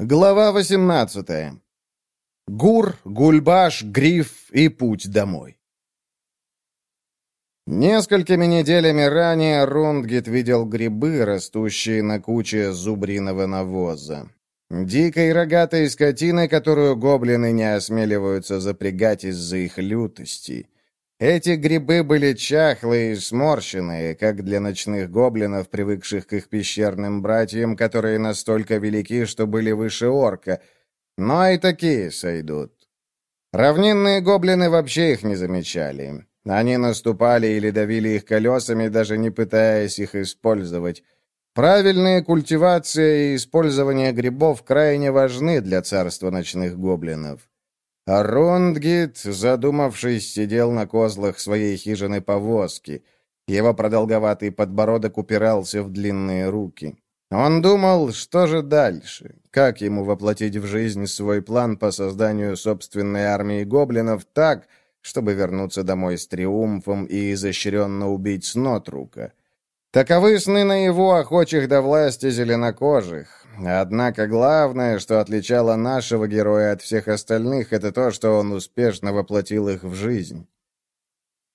Глава 18. Гур, Гульбаш, Гриф и путь домой. Несколькими неделями ранее Рундгит видел грибы, растущие на куче зубриного навоза. Дикой рогатой скотины, которую гоблины не осмеливаются запрягать из-за их лютости. Эти грибы были чахлые и сморщенные, как для ночных гоблинов, привыкших к их пещерным братьям, которые настолько велики, что были выше орка. Но и такие сойдут. Равнинные гоблины вообще их не замечали. Они наступали или давили их колесами, даже не пытаясь их использовать. Правильная культивация и использование грибов крайне важны для царства ночных гоблинов. А Рундгит, задумавшись, сидел на козлах своей хижины-повозки. Его продолговатый подбородок упирался в длинные руки. Он думал, что же дальше, как ему воплотить в жизнь свой план по созданию собственной армии гоблинов так, чтобы вернуться домой с триумфом и изощренно убить Снотрука. Таковы сны на его охочих до власти зеленокожих, Однако главное, что отличало нашего героя от всех остальных, это то, что он успешно воплотил их в жизнь.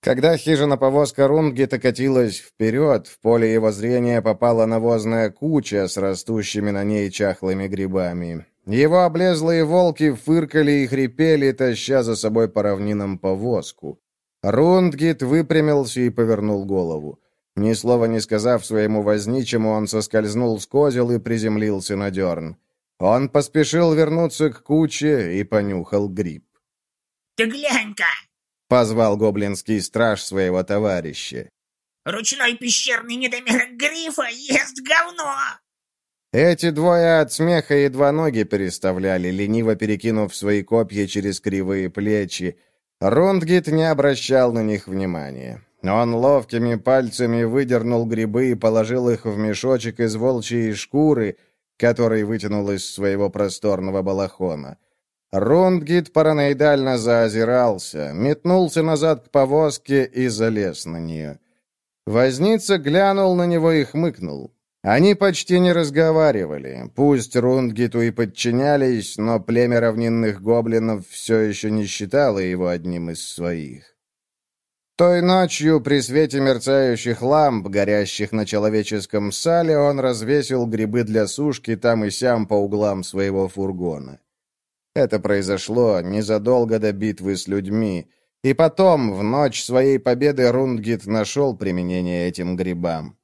Когда хижина-повозка Рунгита катилась вперед, в поле его зрения попала навозная куча с растущими на ней чахлыми грибами. Его облезлые волки фыркали и хрипели, таща за собой по равнинам повозку. Рундгит выпрямился и повернул голову. Ни слова не сказав своему возничему, он соскользнул с козел и приземлился на дерн. Он поспешил вернуться к куче и понюхал гриб. «Ты глянь-ка!» — позвал гоблинский страж своего товарища. «Ручной пещерный недомерок грифа ест говно!» Эти двое от смеха едва ноги переставляли, лениво перекинув свои копья через кривые плечи. Рундгит не обращал на них внимания. Он ловкими пальцами выдернул грибы и положил их в мешочек из волчьей шкуры, который вытянул из своего просторного балахона. Рундгит параноидально заозирался, метнулся назад к повозке и залез на нее. Возница глянул на него и хмыкнул. Они почти не разговаривали. Пусть Рундгиту и подчинялись, но племя равнинных гоблинов все еще не считало его одним из своих. Той ночью при свете мерцающих ламп, горящих на человеческом сале, он развесил грибы для сушки там и сям по углам своего фургона. Это произошло незадолго до битвы с людьми, и потом, в ночь своей победы, Рундгит нашел применение этим грибам.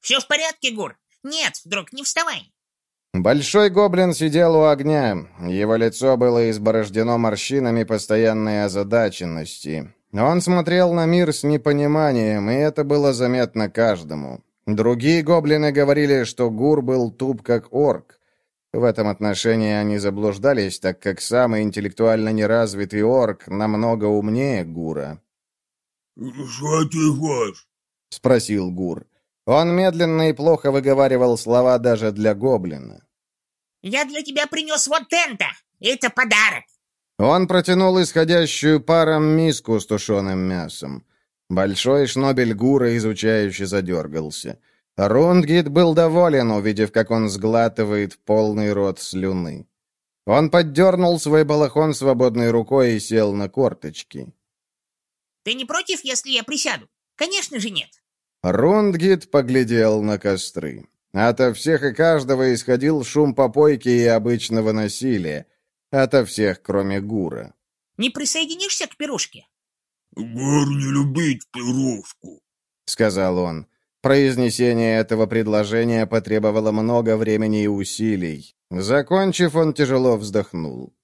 «Все в порядке, Гур? Нет, друг, не вставай!» Большой гоблин сидел у огня. Его лицо было изборождено морщинами постоянной озадаченности. Он смотрел на мир с непониманием, и это было заметно каждому. Другие гоблины говорили, что Гур был туп как орк. В этом отношении они заблуждались, так как самый интеллектуально неразвитый орк намного умнее Гура. «Что ты хочешь?» — спросил Гур. Он медленно и плохо выговаривал слова даже для гоблина. «Я для тебя принес вот это! Это подарок! Он протянул исходящую паром миску с тушеным мясом. Большой шнобель Гура изучающе задергался. Рундгит был доволен, увидев, как он сглатывает полный рот слюны. Он поддернул свой балахон свободной рукой и сел на корточки. «Ты не против, если я присяду? Конечно же нет!» Рундгит поглядел на костры. Ото всех и каждого исходил шум попойки и обычного насилия. Ото всех, кроме Гура. «Не присоединишься к пирушке?» «Гур не любит пирушку», — сказал он. Произнесение этого предложения потребовало много времени и усилий. Закончив, он тяжело вздохнул.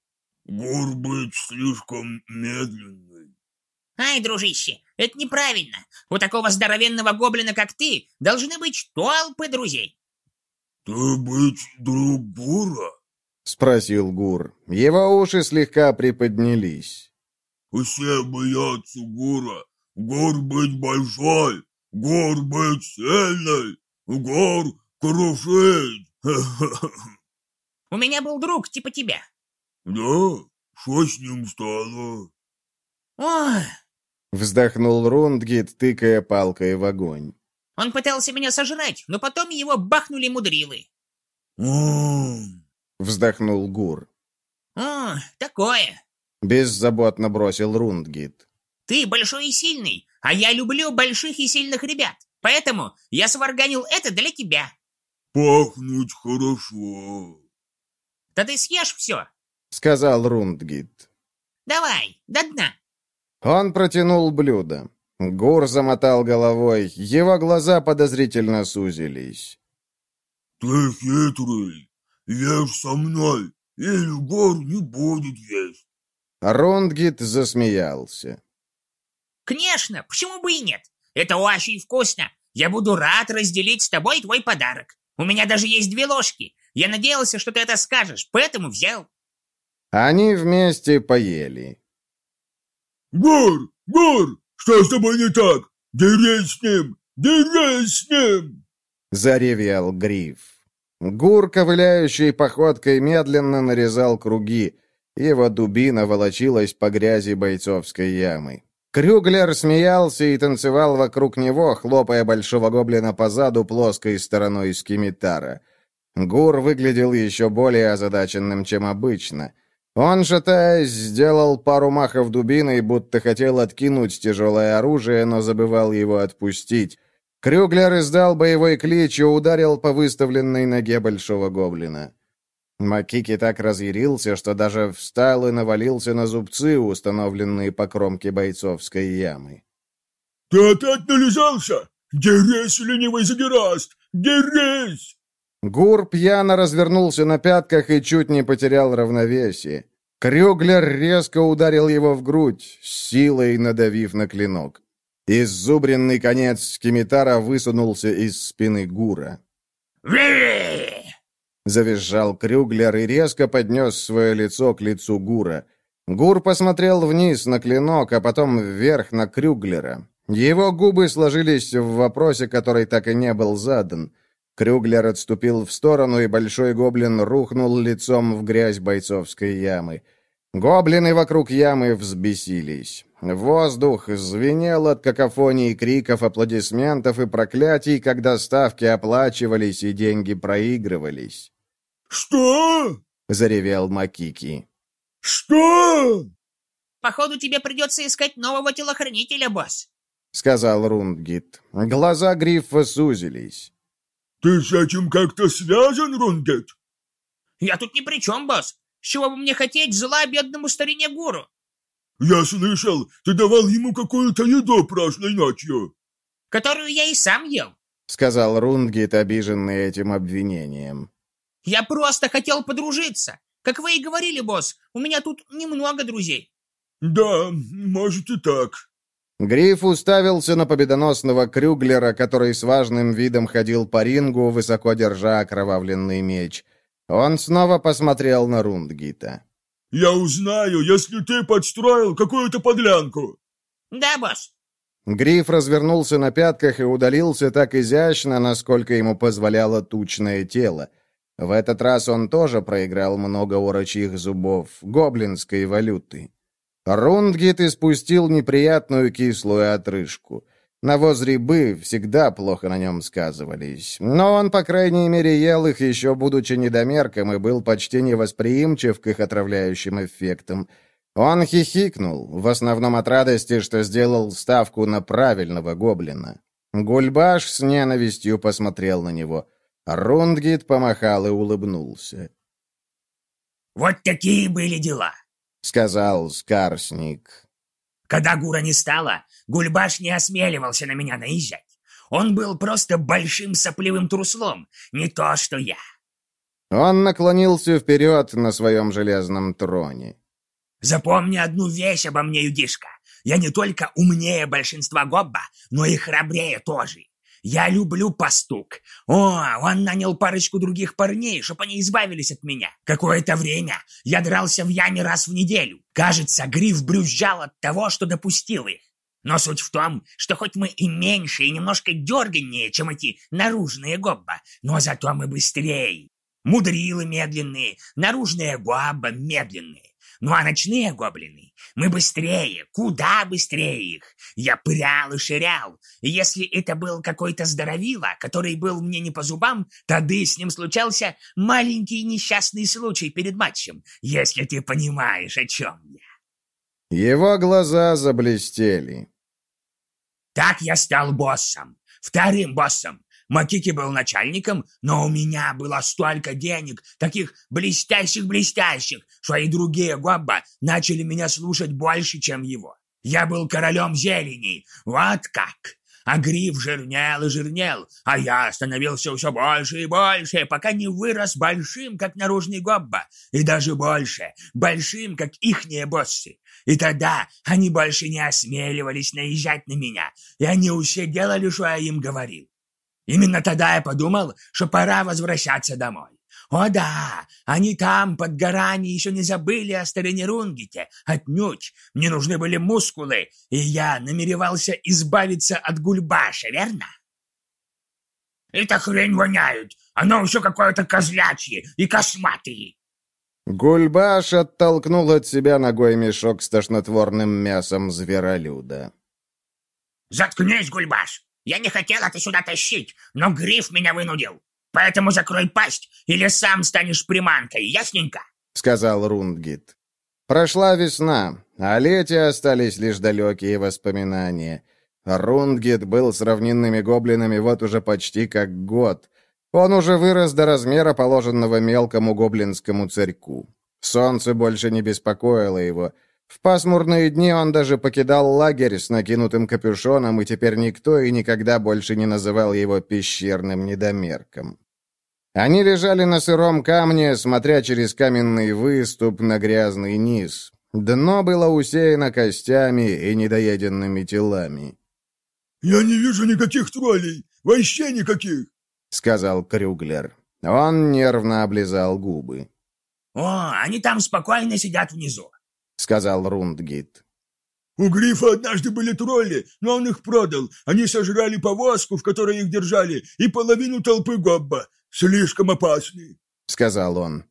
«Гур быть слишком медленный». «Ай, дружище, это неправильно. У такого здоровенного гоблина, как ты, должны быть толпы друзей». «Ты быть друг Гура?» — спросил Гур. Его уши слегка приподнялись. «Все боятся Гура. Гур быть большой, Гур быть сильный, Гур крушить. У меня был друг типа тебя». «Да? Что с ним стало?» «Ой!» — вздохнул Рундгит, тыкая палкой в огонь. «Он пытался меня сожрать, но потом его бахнули мудрилы». «М-м-м!» Вздохнул Гур. «О, такое. Беззаботно бросил Рундгит. Ты большой и сильный, а я люблю больших и сильных ребят. Поэтому я сварганил это для тебя. Пахнуть хорошо. Да ты съешь все. Сказал Рундгит. Давай, до дна. Он протянул блюдо. Гур замотал головой, его глаза подозрительно сузились. Ты хитрый. Ешь со мной, или Гор не будет есть. Рундгит засмеялся. Конечно, почему бы и нет? Это очень вкусно. Я буду рад разделить с тобой твой подарок. У меня даже есть две ложки. Я надеялся, что ты это скажешь, поэтому взял. Они вместе поели. Гор, Гор, что с тобой не так? Дерись с ним, дерись с ним! Заревел Гриф. Гур, ковыляющей походкой, медленно нарезал круги. Его дубина волочилась по грязи бойцовской ямы. Крюглер смеялся и танцевал вокруг него, хлопая большого гоблина по заду плоской стороной скимитара. Гур выглядел еще более озадаченным, чем обычно. Он, шатаясь, сделал пару махов дубиной, будто хотел откинуть тяжелое оружие, но забывал его отпустить. Крюглер издал боевой клич и ударил по выставленной ноге большого гоблина. Макики так разъярился, что даже встал и навалился на зубцы, установленные по кромке бойцовской ямы. Ты опять нализался? Дерись, ленивый задираст! Дерись! Гур пьяно развернулся на пятках и чуть не потерял равновесие. Крюглер резко ударил его в грудь, силой надавив на клинок. Иззубренный конец скимитара высунулся из спины Гура. Завизжал Крюглер и резко поднес свое лицо к лицу Гура. Гур посмотрел вниз на клинок, а потом вверх на Крюглера. Его губы сложились в вопросе, который так и не был задан. Крюглер отступил в сторону, и большой гоблин рухнул лицом в грязь бойцовской ямы. Гоблины вокруг ямы взбесились. Воздух звенел от какофонии криков, аплодисментов и проклятий, когда ставки оплачивались и деньги проигрывались. Что? — заревел Макики. Что? Походу, тебе придется искать нового телохранителя, босс. — сказал Рундгит. Глаза Грифа сузились. Ты с этим как-то связан, Рундгит? Я тут ни при чем, босс. С чего бы мне хотеть зла бедному старине Гуру? Я слышал, ты давал ему какую-то еду прошлой ночью. Которую я и сам ел. — сказал Рундгит, обиженный этим обвинением. Я просто хотел подружиться. Как вы и говорили, босс, у меня тут немного друзей. Да, может и так. Гриф уставился на победоносного Крюглера, который с важным видом ходил по рингу, высоко держа окровавленный меч. Он снова посмотрел на Рундгита. Я узнаю, если ты подстроил какую-то подлянку. Да, босс. Гриф развернулся на пятках и удалился так изящно, насколько ему позволяло тучное тело. В этот раз он тоже проиграл много орочьих зубов, гоблинской валюты. Рундгит испустил неприятную кислую отрыжку. Навоз рябы всегда плохо на нем сказывались. Но он, по крайней мере, ел их еще будучи недомерком и был почти невосприимчив к их отравляющим эффектам. Он хихикнул, в основном от радости, что сделал ставку на правильного гоблина. Гульбаш с ненавистью посмотрел на него. Рундгит помахал и улыбнулся. «Вот такие были дела», — сказал Скарсник. «Когда Гура не стало, Гульбаш не осмеливался на меня наезжать. Он был просто большим сопливым труслом, не то что я». Он наклонился вперед на своем железном троне. «Запомни одну вещь обо мне, Юдишка. Я не только умнее большинства гобба, но и храбрее тоже. Я люблю пастук. О, он нанял парочку других парней, чтобы они избавились от меня. Какое-то время я дрался в яме раз в неделю. Кажется, Гриф брюзжал от того, что допустил их. Но суть в том, что хоть мы и меньше, и немножко дерганнее, чем эти наружные гобба, но зато мы быстрее. Мудрилы медленные, наружные гобба медленные. Ну а ночные гоблины, мы быстрее, куда быстрее их. Я прял и ширял. И если это был какой-то здоровила, который был мне не по зубам, тогда с ним случался маленький несчастный случай перед матчем, если ты понимаешь, о чем я. Его глаза заблестели. Так я стал боссом, вторым боссом. Макики был начальником, но у меня было столько денег, таких блестящих-блестящих, что и другие гобба начали меня слушать больше, чем его. Я был королем зелени, вот как. А гриф жирнел и жирнел, а я становился все больше и больше, пока не вырос большим, как наружный гобба, и даже больше, большим, как ихние боссы. И тогда они больше не осмеливались наезжать на меня, и они все делали, что я им говорил. Именно тогда я подумал, что пора возвращаться домой. О да, они там, под горами, еще не забыли о старине Рунгите. Отнюдь. Мне нужны были мускулы, и я намеревался избавиться от гульбаша, верно? Это хрень воняет. Оно все какое-то козлячье и косматые. Гульбаш оттолкнул от себя ногой мешок с тошнотворным мясом зверолюда. «Заткнись, Гульбаш! Я не хотел это сюда тащить, но гриф меня вынудил. Поэтому закрой пасть, или сам станешь приманкой, ясненько?» — сказал Рундгит. Прошла весна, а лете остались лишь далекие воспоминания. Рундгит был с равнинными гоблинами вот уже почти как год. Он уже вырос до размера, положенного мелкому гоблинскому царьку. Солнце больше не беспокоило его — в пасмурные дни он даже покидал лагерь с накинутым капюшоном, и теперь никто и никогда больше не называл его пещерным недомерком. Они лежали на сыром камне, смотря через каменный выступ на грязный низ. Дно было усеяно костями и недоеденными телами. «Я не вижу никаких троллей! Вообще никаких!» — сказал Крюглер. Он нервно облизал губы. «О, они там спокойно сидят внизу. — сказал Рундгит. «У Грифа однажды были тролли, но он их продал. Они сожрали повозку, в которой их держали, и половину толпы Гобба. Слишком опасны», — сказал он.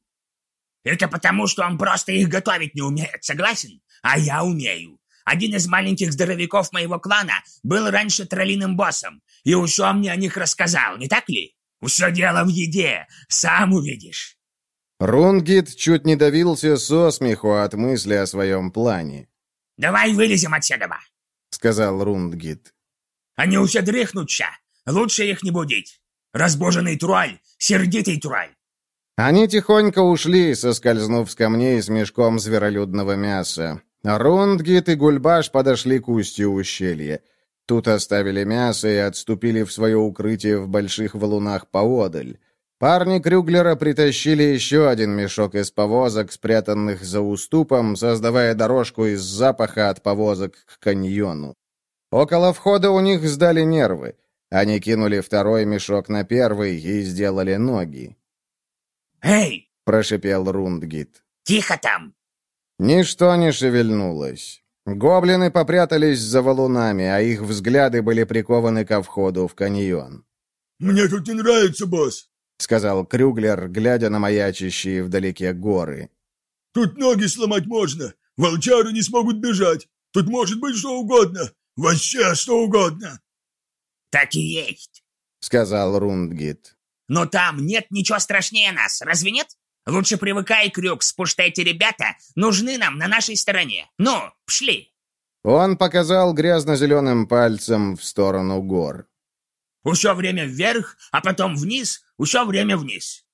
«Это потому, что он просто их готовить не умеет, согласен? А я умею. Один из маленьких здоровяков моего клана был раньше троллиным боссом, и уж мне о них рассказал, не так ли? Все дело в еде, сам увидишь». Рунгит чуть не давился со смеху от мысли о своем плане. «Давай вылезем отсюда», — сказал Рундгит. «Они все дрыхнут ща. Лучше их не будить. Разбоженный тролль, сердитый тролль». Они тихонько ушли, соскользнув с камней с мешком зверолюдного мяса. Рундгит и Гульбаш подошли к устью ущелья. Тут оставили мясо и отступили в свое укрытие в больших валунах поодаль. Парни Крюглера притащили еще один мешок из повозок, спрятанных за уступом, создавая дорожку из запаха от повозок к каньону. Около входа у них сдали нервы. Они кинули второй мешок на первый и сделали ноги. «Эй!» — прошипел Рундгит. «Тихо там!» Ничто не шевельнулось. Гоблины попрятались за валунами, а их взгляды были прикованы ко входу в каньон. «Мне тут не нравится, босс!» — сказал Крюглер, глядя на маячащие вдалеке горы. «Тут ноги сломать можно. Волчары не смогут бежать. Тут может быть что угодно. Вообще что угодно». «Так и есть», — сказал Рундгит. «Но там нет ничего страшнее нас, разве нет? Лучше привыкай, Крюкс, потому что эти ребята нужны нам на нашей стороне. Ну, пшли!» Он показал грязно-зеленым пальцем в сторону гор. Все время вверх, а потом вниз, все время вниз.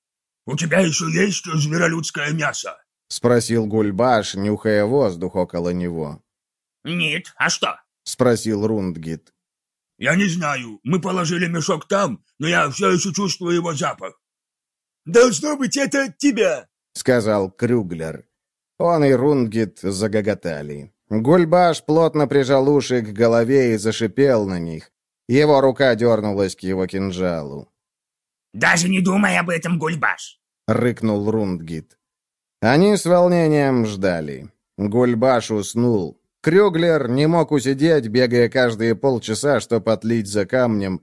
«У тебя еще есть зверолюдское мясо?» — спросил Гульбаш, нюхая воздух около него. «Нет, а что?» — спросил Рундгит. «Я не знаю. Мы положили мешок там, но я все еще чувствую его запах». «Должно быть, это от тебя!» — сказал Крюглер. Он и Рундгит загоготали. Гульбаш плотно прижал уши к голове и зашипел на них. Его рука дернулась к его кинжалу. «Даже не думай об этом, Гульбаш!» — рыкнул Рундгит. Они с волнением ждали. Гульбаш уснул. Крюглер не мог усидеть, бегая каждые полчаса, чтобы отлить за камнем.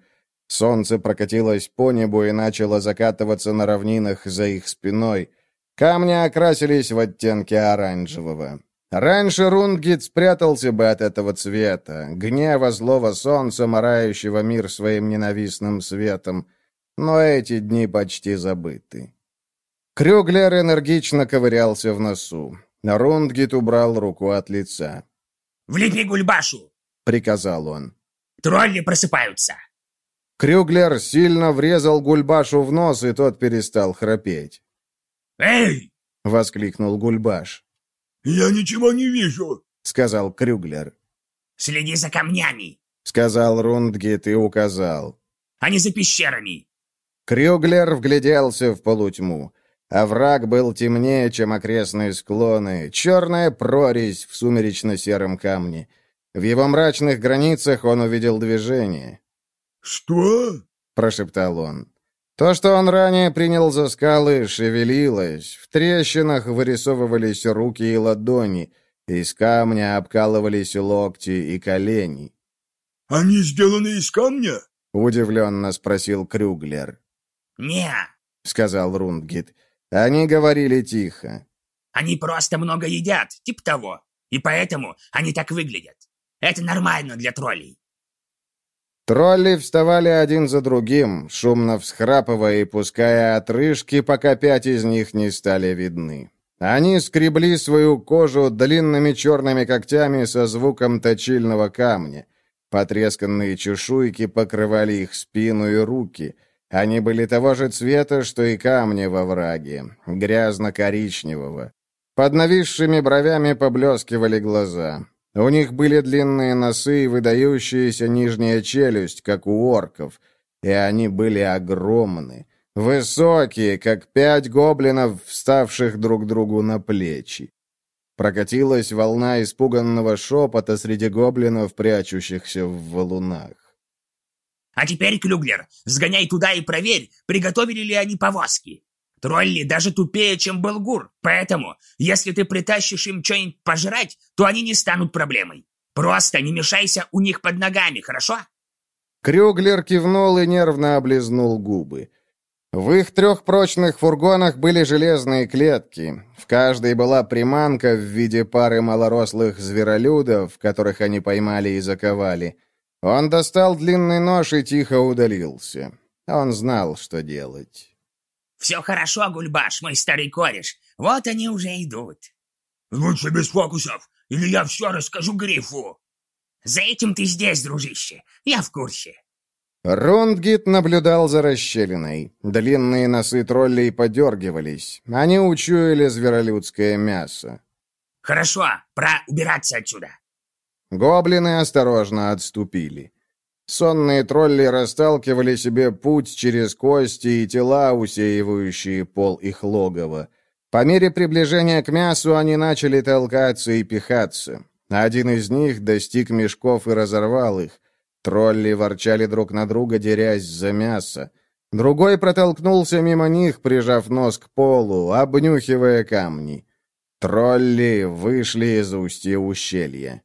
Солнце прокатилось по небу и начало закатываться на равнинах за их спиной. Камни окрасились в оттенки оранжевого. Раньше Рунгит спрятался бы от этого цвета, гнева злого солнца, морающего мир своим ненавистным светом, но эти дни почти забыты. Крюглер энергично ковырялся в носу. Рундгит убрал руку от лица. «Влепи гульбашу!» — приказал он. «Тролли просыпаются!» Крюглер сильно врезал Гульбашу в нос, и тот перестал храпеть. «Эй!» — воскликнул Гульбаш. «Я ничего не вижу», — сказал Крюглер. «Следи за камнями», — сказал Рундгит и указал. «Они за пещерами». Крюглер вгляделся в полутьму. Овраг был темнее, чем окрестные склоны, черная прорезь в сумеречно-сером камне. В его мрачных границах он увидел движение. «Что?» — прошептал он. То, что он ранее принял за скалы, шевелилось. В трещинах вырисовывались руки и ладони. Из камня обкалывались локти и колени. «Они сделаны из камня?» — удивленно спросил Крюглер. «Не», — сказал Рундгит. Они говорили тихо. «Они просто много едят, типа того, и поэтому они так выглядят. Это нормально для троллей». Тролли вставали один за другим, шумно всхрапывая и пуская отрыжки, пока пять из них не стали видны. Они скребли свою кожу длинными черными когтями со звуком точильного камня. Потресканные чешуйки покрывали их спину и руки. Они были того же цвета, что и камни во враге, грязно-коричневого. Под нависшими бровями поблескивали глаза. У них были длинные носы и выдающаяся нижняя челюсть, как у орков, и они были огромны, высокие, как пять гоблинов, вставших друг другу на плечи. Прокатилась волна испуганного шепота среди гоблинов, прячущихся в валунах. «А теперь, Клюглер, сгоняй туда и проверь, приготовили ли они повозки. Тролли даже тупее, чем Белгур, поэтому, если ты притащишь им что-нибудь пожрать, то они не станут проблемой. Просто не мешайся у них под ногами, хорошо?» Крюглер кивнул и нервно облизнул губы. В их трех прочных фургонах были железные клетки. В каждой была приманка в виде пары малорослых зверолюдов, которых они поймали и заковали. Он достал длинный нож и тихо удалился. Он знал, что делать. «Все хорошо, Гульбаш, мой старый кореш. Вот они уже идут». «Лучше без фокусов, или я все расскажу Грифу». «За этим ты здесь, дружище. Я в курсе». Рундгит наблюдал за расщелиной. Длинные носы троллей подергивались. Они учуяли зверолюдское мясо. «Хорошо, пора убираться отсюда». Гоблины осторожно отступили. Сонные тролли расталкивали себе путь через кости и тела, усеивающие пол их логова. По мере приближения к мясу они начали толкаться и пихаться. Один из них достиг мешков и разорвал их. Тролли ворчали друг на друга, дерясь за мясо. Другой протолкнулся мимо них, прижав нос к полу, обнюхивая камни. Тролли вышли из устья ущелья.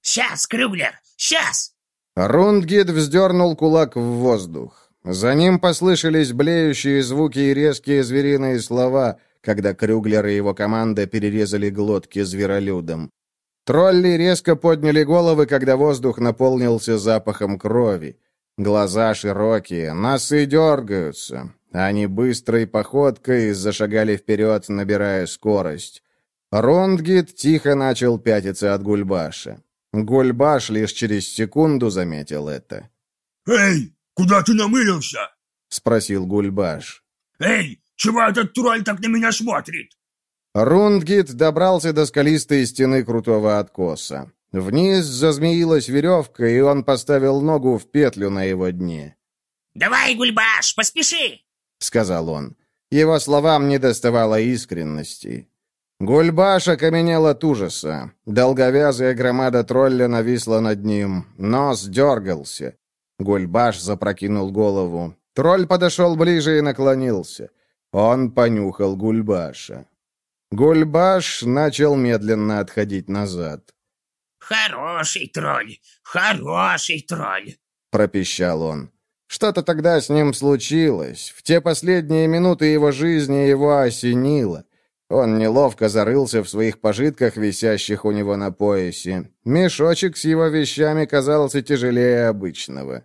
«Сейчас, Крюглер, сейчас!» Рундгид вздернул кулак в воздух. За ним послышались блеющие звуки и резкие звериные слова, когда Крюглер и его команда перерезали глотки зверолюдам. Тролли резко подняли головы, когда воздух наполнился запахом крови. Глаза широкие, носы дергаются. Они быстрой походкой зашагали вперед, набирая скорость. Рундгид тихо начал пятиться от Гульбаша. Гульбаш лишь через секунду заметил это. «Эй, куда ты намылился?» — спросил Гульбаш. «Эй, чего этот тролль так на меня смотрит?» Рундгит добрался до скалистой стены крутого откоса. Вниз зазмеилась веревка, и он поставил ногу в петлю на его дне. «Давай, Гульбаш, поспеши!» — сказал он. Его словам не доставало искренности. Гульбаш окаменел от ужаса. Долговязая громада тролля нависла над ним. Нос дергался. Гульбаш запрокинул голову. Тролль подошел ближе и наклонился. Он понюхал Гульбаша. Гульбаш начал медленно отходить назад. «Хороший тролль, хороший тролль», — пропищал он. Что-то тогда с ним случилось. В те последние минуты его жизни его осенило. Он неловко зарылся в своих пожитках, висящих у него на поясе. Мешочек с его вещами казался тяжелее обычного.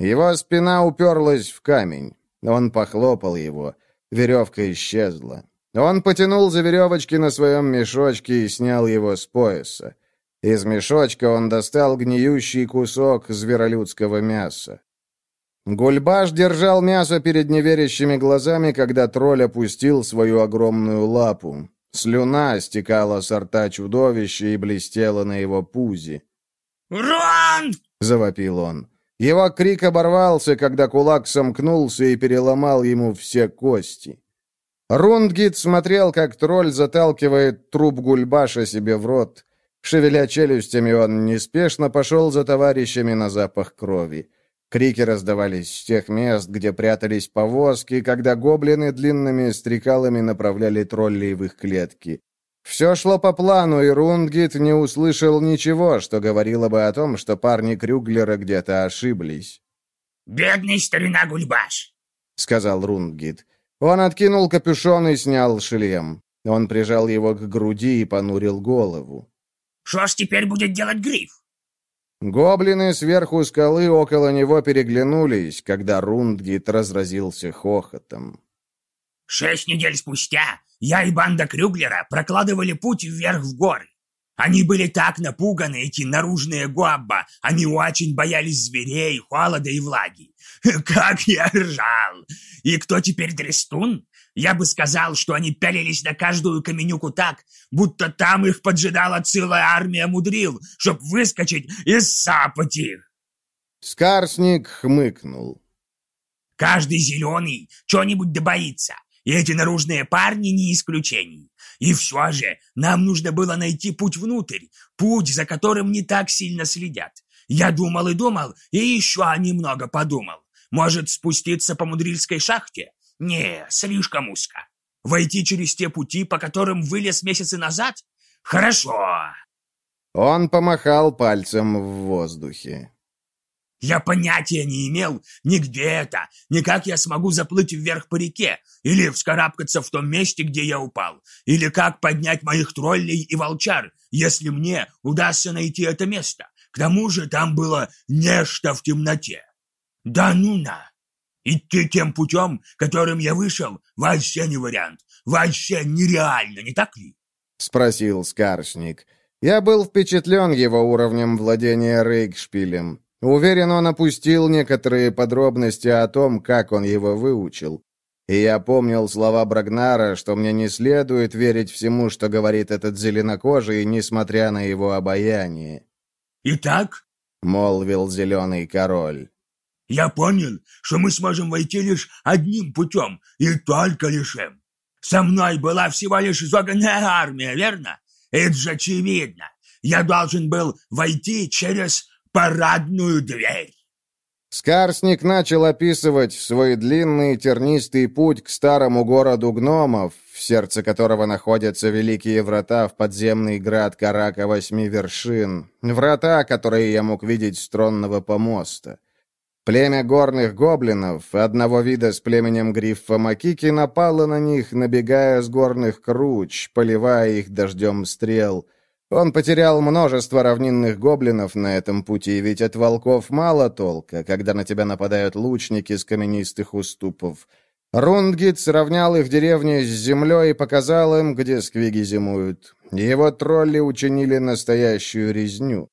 Его спина уперлась в камень. Он похлопал его. Веревка исчезла. Он потянул за веревочки на своем мешочке и снял его с пояса. Из мешочка он достал гниющий кусок зверолюдского мяса. Гульбаш держал мясо перед неверящими глазами, когда тролль опустил свою огромную лапу. Слюна стекала с рта чудовища и блестела на его пузе. «Рон!» — завопил он. Его крик оборвался, когда кулак сомкнулся и переломал ему все кости. Рундгит смотрел, как тролль заталкивает труп Гульбаша себе в рот. Шевеля челюстями, он неспешно пошел за товарищами на запах крови. Крики раздавались с тех мест, где прятались повозки, когда гоблины длинными стрекалами направляли троллей в их клетки. Все шло по плану, и Рундгит не услышал ничего, что говорило бы о том, что парни Крюглера где-то ошиблись. «Бедный старина Гульбаш!» — сказал Рундгит. Он откинул капюшон и снял шлем. Он прижал его к груди и понурил голову. «Что ж теперь будет делать Гриф?» Гоблины сверху скалы около него переглянулись, когда Рундгит разразился хохотом. «Шесть недель спустя я и банда Крюглера прокладывали путь вверх в горы. Они были так напуганы, эти наружные гуабба, они очень боялись зверей, холода и влаги. Как я ржал! И кто теперь Дрестун? Я бы сказал, что они пялились на каждую каменюку так, будто там их поджидала целая армия мудрил, чтоб выскочить и сапать их. Скарсник хмыкнул. Каждый зеленый что-нибудь добоится, и эти наружные парни не исключение. И все же нам нужно было найти путь внутрь, путь, за которым не так сильно следят. Я думал и думал, и еще немного подумал. Может, спуститься по Мудрильской шахте? Не, слишком узко. Войти через те пути, по которым вылез месяцы назад? Хорошо. Он помахал пальцем в воздухе. Я понятия не имел, ни где это, ни как я смогу заплыть вверх по реке, или вскарабкаться в том месте, где я упал, или как поднять моих троллей и волчар, если мне удастся найти это место. К тому же там было нечто в темноте. Да ну на! Идти тем путем, которым я вышел, вообще не вариант, вообще нереально, не так ли? Спросил Скаршник. Я был впечатлен его уровнем владения Рейкшпилем. Уверен, он опустил некоторые подробности о том, как он его выучил. И я помнил слова Брагнара, что мне не следует верить всему, что говорит этот зеленокожий, несмотря на его обаяние. «Итак?» — молвил зеленый король. «Я понял, что мы сможем войти лишь одним путем, и только лишь им. Со мной была всего лишь изогнанная армия, верно? Это же очевидно. Я должен был войти через парадную дверь. Скарсник начал описывать свой длинный тернистый путь к старому городу гномов, в сердце которого находятся великие врата в подземный град Карака Восьми Вершин, врата, которые я мог видеть с тронного помоста. Племя горных гоблинов, одного вида с племенем Гриффа Макики, напало на них, набегая с горных круч, поливая их дождем стрел — он потерял множество равнинных гоблинов на этом пути, ведь от волков мало толка, когда на тебя нападают лучники с каменистых уступов. Рундгит сравнял их деревни с землей и показал им, где сквиги зимуют. Его тролли учинили настоящую резню.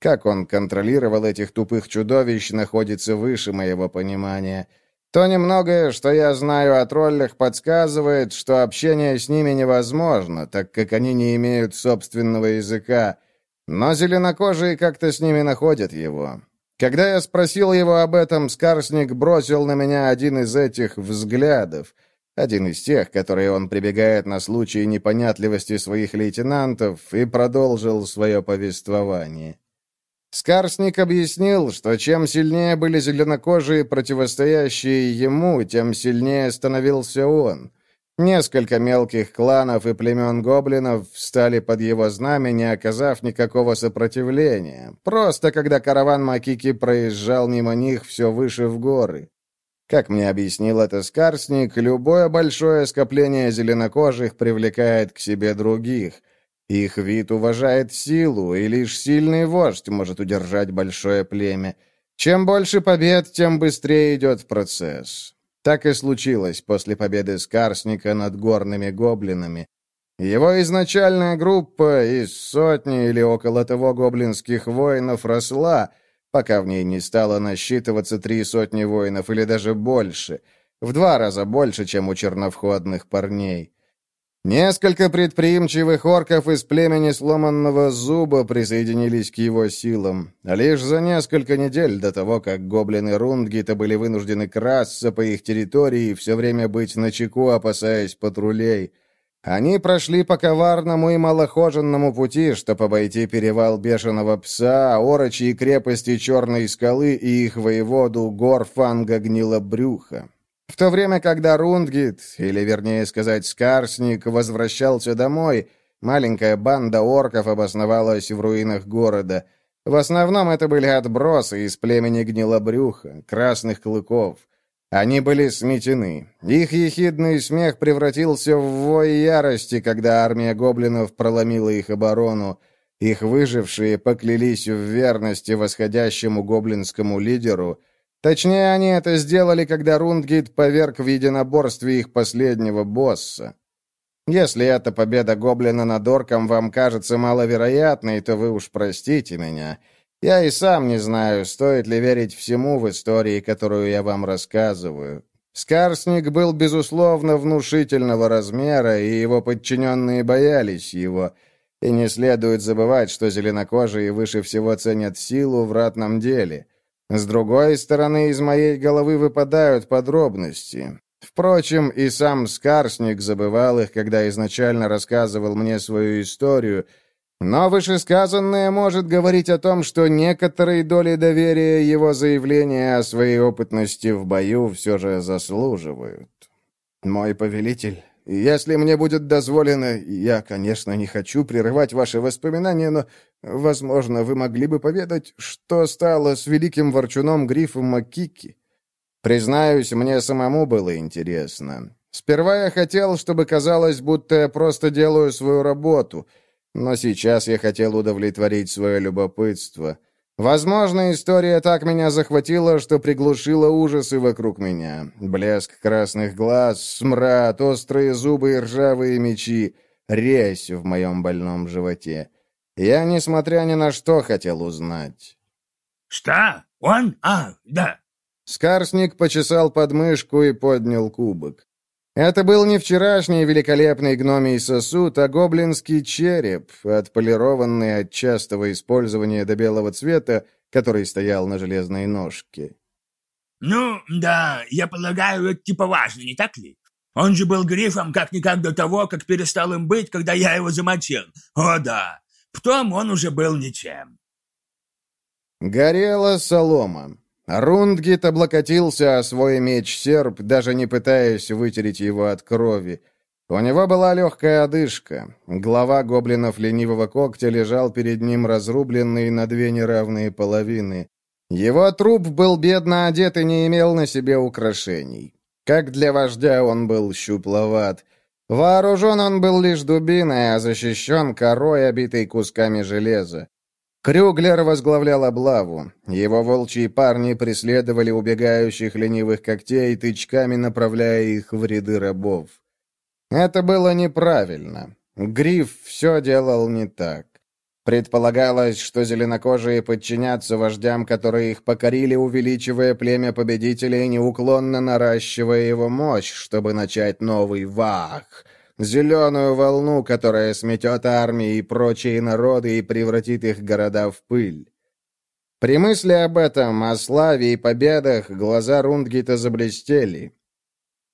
Как он контролировал этих тупых чудовищ, находится выше моего понимания — то немногое, что я знаю о троллях, подсказывает, что общение с ними невозможно, так как они не имеют собственного языка. Но зеленокожие как-то с ними находят его. Когда я спросил его об этом, Скарсник бросил на меня один из этих взглядов, один из тех, которые он прибегает на случай непонятливости своих лейтенантов, и продолжил свое повествование. Скарсник объяснил, что чем сильнее были зеленокожие, противостоящие ему, тем сильнее становился он. Несколько мелких кланов и племен гоблинов встали под его знамя, не оказав никакого сопротивления. Просто когда караван Макики проезжал мимо них все выше в горы. Как мне объяснил это Скарсник, любое большое скопление зеленокожих привлекает к себе других. Их вид уважает силу, и лишь сильный вождь может удержать большое племя. Чем больше побед, тем быстрее идет процесс. Так и случилось после победы Скарсника над горными гоблинами. Его изначальная группа из сотни или около того гоблинских воинов росла, пока в ней не стало насчитываться три сотни воинов или даже больше, в два раза больше, чем у черновходных парней. Несколько предприимчивых орков из племени Сломанного Зуба присоединились к его силам. Лишь за несколько недель до того, как гоблины Рундгита были вынуждены красться по их территории и все время быть начеку, опасаясь патрулей — они прошли по коварному и малохоженному пути, чтобы обойти перевал Бешеного Пса, Орочи и крепости Черной Скалы и их воеводу гор Фанга Гнилобрюха. В то время, когда Рундгит, или вернее сказать Скарсник, возвращался домой, маленькая банда орков обосновалась в руинах города. В основном это были отбросы из племени Гнилобрюха, Красных Клыков. Они были сметены. Их ехидный смех превратился в вой ярости, когда армия гоблинов проломила их оборону. Их выжившие поклялись в верности восходящему гоблинскому лидеру. Точнее, они это сделали, когда Рундгит поверг в единоборстве их последнего босса. Если эта победа гоблина над орком вам кажется маловероятной, то вы уж простите меня — я и сам не знаю, стоит ли верить всему в истории, которую я вам рассказываю. Скарсник был, безусловно, внушительного размера, и его подчиненные боялись его. И не следует забывать, что зеленокожие выше всего ценят силу в ратном деле. С другой стороны, из моей головы выпадают подробности. Впрочем, и сам Скарсник забывал их, когда изначально рассказывал мне свою историю — но вышесказанное может говорить о том, что некоторые доли доверия его заявления о своей опытности в бою все же заслуживают. Мой повелитель, если мне будет дозволено, я, конечно, не хочу прерывать ваши воспоминания, но, возможно, вы могли бы поведать, что стало с великим ворчуном Грифом Макики. Признаюсь, мне самому было интересно. Сперва я хотел, чтобы казалось, будто я просто делаю свою работу — но сейчас я хотел удовлетворить свое любопытство. Возможно, история так меня захватила, что приглушила ужасы вокруг меня. Блеск красных глаз, смрад, острые зубы и ржавые мечи, резь в моем больном животе. Я, несмотря ни на что, хотел узнать. «Что? Он? А, да». Скарсник почесал подмышку и поднял кубок. Это был не вчерашний великолепный гномий сосуд, а гоблинский череп, отполированный от частого использования до белого цвета, который стоял на железной ножке. «Ну, да, я полагаю, это типа важно, не так ли? Он же был грифом как никак до того, как перестал им быть, когда я его замочил. О, да. Потом он уже был ничем». Горела солома. Рундгит облокотился о свой меч-серп, даже не пытаясь вытереть его от крови. У него была легкая одышка. Глава гоблинов ленивого когтя лежал перед ним разрубленный на две неравные половины. Его труп был бедно одет и не имел на себе украшений. Как для вождя он был щупловат. Вооружен он был лишь дубиной, а защищен корой, обитой кусками железа. Крюглер возглавлял облаву. Его волчьи парни преследовали убегающих ленивых когтей, тычками направляя их в ряды рабов. Это было неправильно. Гриф все делал не так. Предполагалось, что зеленокожие подчинятся вождям, которые их покорили, увеличивая племя победителей, неуклонно наращивая его мощь, чтобы начать новый вах — Зеленую волну, которая сметет армии и прочие народы и превратит их города в пыль. При мысли об этом, о славе и победах, глаза Рундгита заблестели.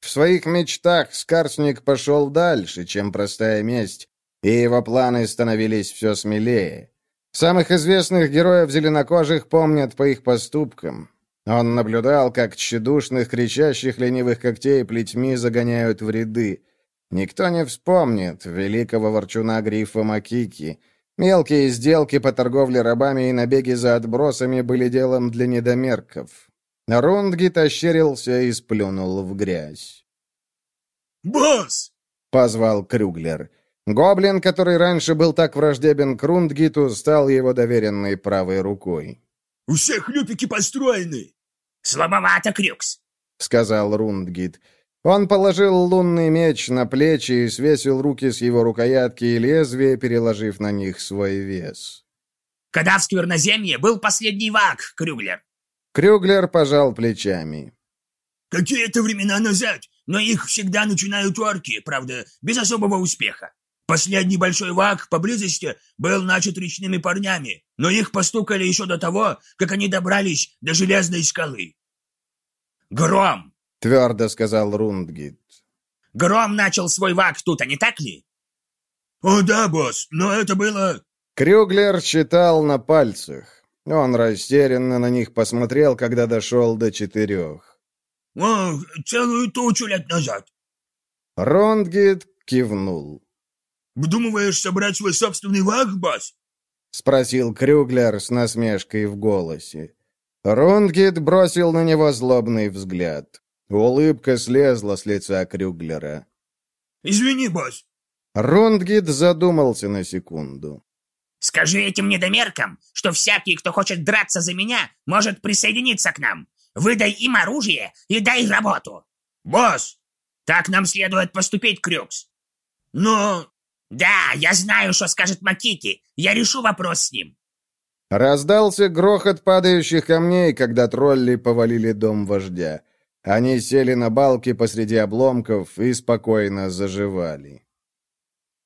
В своих мечтах Скарсник пошел дальше, чем простая месть, и его планы становились все смелее. Самых известных героев зеленокожих помнят по их поступкам. Он наблюдал, как тщедушных, кричащих ленивых когтей плетьми загоняют в ряды. Никто не вспомнит великого ворчуна Грифа Макики. Мелкие сделки по торговле рабами и набеги за отбросами были делом для недомерков. Рундгит ощерился и сплюнул в грязь. «Босс!» — позвал Крюглер. Гоблин, который раньше был так враждебен к Рундгиту, стал его доверенной правой рукой. «У всех люпики построены!» «Слабовато, Крюкс!» — сказал Рундгит. Он положил лунный меч на плечи и свесил руки с его рукоятки и лезвия, переложив на них свой вес. «Когда в скверноземье был последний ваг, Крюглер?» Крюглер пожал плечами. «Какие-то времена назад, но их всегда начинают орки, правда, без особого успеха. Последний большой ваг поблизости был начат речными парнями, но их постукали еще до того, как они добрались до железной скалы. «Гром!» — твердо сказал Рундгит. «Гром начал свой ваг тут, а не так ли?» «О да, босс, но это было...» Крюглер считал на пальцах. Он растерянно на них посмотрел, когда дошел до четырех. «О, целую тучу лет назад». Рундгит кивнул. «Вдумываешь собрать свой собственный ваг, босс?» — спросил Крюглер с насмешкой в голосе. Рундгит бросил на него злобный взгляд. Улыбка слезла с лица Крюглера. «Извини, босс». Рундгит задумался на секунду. «Скажи этим недомеркам, что всякий, кто хочет драться за меня, может присоединиться к нам. Выдай им оружие и дай работу». «Босс!» «Так нам следует поступить, Крюкс». «Но...» «Да, я знаю, что скажет Макики. Я решу вопрос с ним». Раздался грохот падающих камней, когда тролли повалили дом вождя. Они сели на балки посреди обломков и спокойно заживали.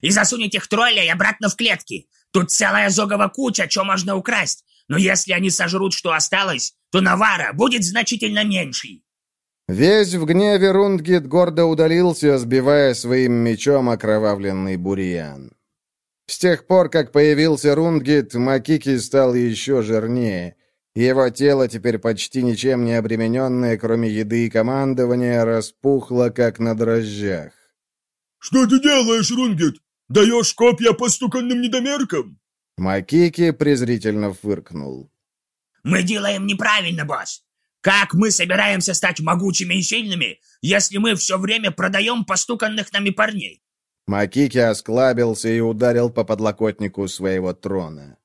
«И засунь этих троллей обратно в клетки. Тут целая зогова куча, что можно украсть. Но если они сожрут, что осталось, то навара будет значительно меньшей». Весь в гневе Рундгит гордо удалился, сбивая своим мечом окровавленный бурьян. С тех пор, как появился Рундгит, Макики стал еще жирнее. Его тело, теперь почти ничем не обремененное, кроме еды и командования, распухло, как на дрожжах. «Что ты делаешь, Рундгит? Даешь копья постуканным недомеркам?» Макики презрительно фыркнул. «Мы делаем неправильно, босс. Как мы собираемся стать могучими и сильными, если мы все время продаем постуканных нами парней?» Макики осклабился и ударил по подлокотнику своего трона.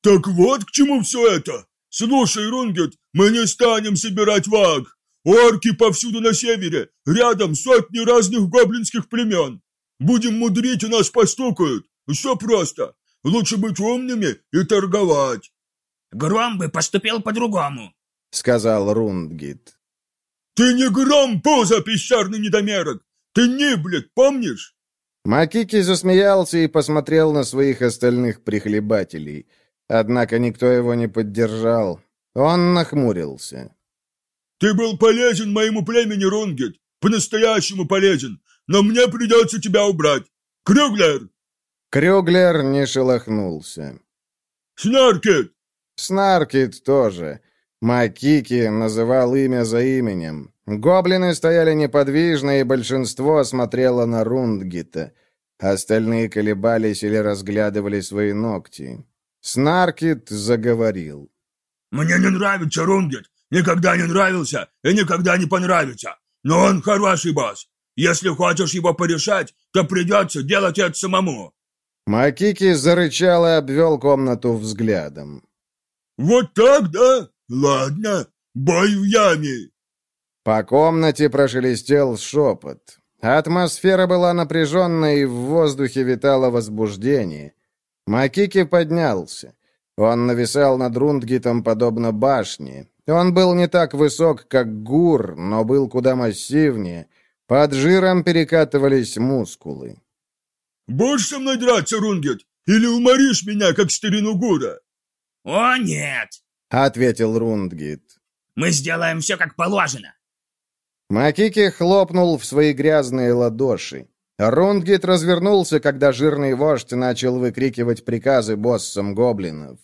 «Так вот к чему все это! Слушай, Рунгет, мы не станем собирать ваг! Орки повсюду на севере, рядом сотни разных гоблинских племен! Будем мудрить, и нас постукают! Все просто! Лучше быть умными и торговать!» «Гром бы поступил по-другому», — сказал Рундгит. «Ты не гром, пузо, пещерный недомерок! Ты Ниблет, помнишь?» Макики засмеялся и посмотрел на своих остальных прихлебателей. Однако никто его не поддержал. Он нахмурился. «Ты был полезен моему племени, Рунгет, по-настоящему полезен, но мне придется тебя убрать. Крюглер!» Крюглер не шелохнулся. «Снаркет!» Снаркет тоже. Макики называл имя за именем. Гоблины стояли неподвижно, и большинство смотрело на Рундгита. Остальные колебались или разглядывали свои ногти. Снаркит заговорил. «Мне не нравится Рунгет, никогда не нравился и никогда не понравится. Но он хороший босс. Если хочешь его порешать, то придется делать это самому». Макики зарычал и обвел комнату взглядом. «Вот так, да? Ладно, бой в яме!» По комнате прошелестел шепот. Атмосфера была напряженной, и в воздухе витало возбуждение. Макики поднялся. Он нависал над Рундгитом подобно башне. Он был не так высок, как Гур, но был куда массивнее. Под жиром перекатывались мускулы. «Будешь со мной драться, Рундгит, или уморишь меня, как старину Гура?» «О, нет!» — ответил Рундгит. «Мы сделаем все как положено. Макики хлопнул в свои грязные ладоши. Рундгит развернулся, когда жирный вождь начал выкрикивать приказы боссам гоблинов.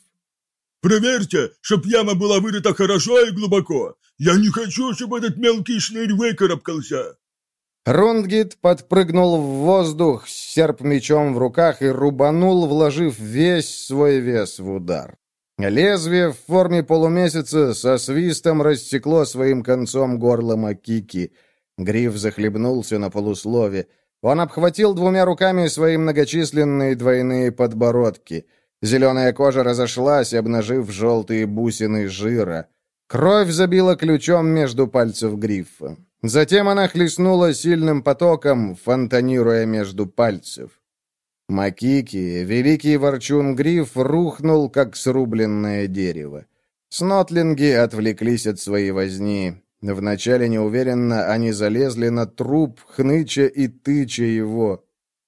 «Проверьте, чтоб яма была вырыта хорошо и глубоко. Я не хочу, чтобы этот мелкий шнырь выкарабкался». Рундгит подпрыгнул в воздух с серп-мечом в руках и рубанул, вложив весь свой вес в удар. Лезвие в форме полумесяца со свистом рассекло своим концом горло Макики. Гриф захлебнулся на полуслове. Он обхватил двумя руками свои многочисленные двойные подбородки. Зеленая кожа разошлась, обнажив желтые бусины жира. Кровь забила ключом между пальцев грифа. Затем она хлестнула сильным потоком, фонтанируя между пальцев. Макики, великий ворчун Гриф, рухнул, как срубленное дерево. Снотлинги отвлеклись от своей возни. Вначале неуверенно они залезли на труп, хныча и тыча его.